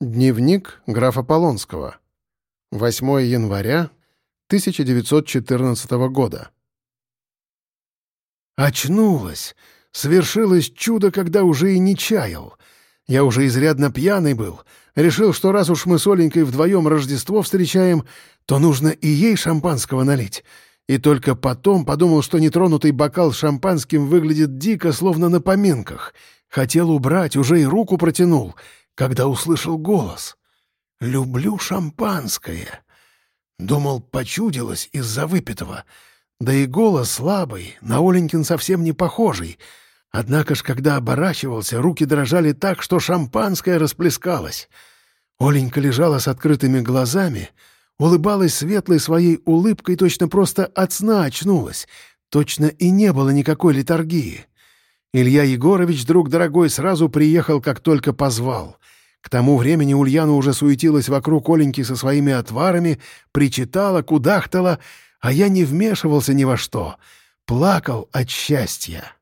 Дневник графа Полонского. 8 января 1914 года. Очнулась! Свершилось чудо, когда уже и не чаял. Я уже изрядно пьяный был. Решил, что раз уж мы с Оленькой вдвоем Рождество встречаем, то нужно и ей шампанского налить. И только потом подумал, что нетронутый бокал с шампанским выглядит дико, словно на поминках. Хотел убрать, уже и руку протянул — когда услышал голос. «Люблю шампанское». Думал, почудилось из-за выпитого. Да и голос слабый, на Оленькин совсем не похожий. Однако ж, когда оборачивался, руки дрожали так, что шампанское расплескалось. Оленька лежала с открытыми глазами, улыбалась светлой своей улыбкой, точно просто от сна очнулась. Точно и не было никакой литургии. Илья Егорович, друг дорогой, сразу приехал, как только позвал. К тому времени Ульяна уже суетилась вокруг Оленьки со своими отварами, причитала, кудахтала, а я не вмешивался ни во что. Плакал от счастья.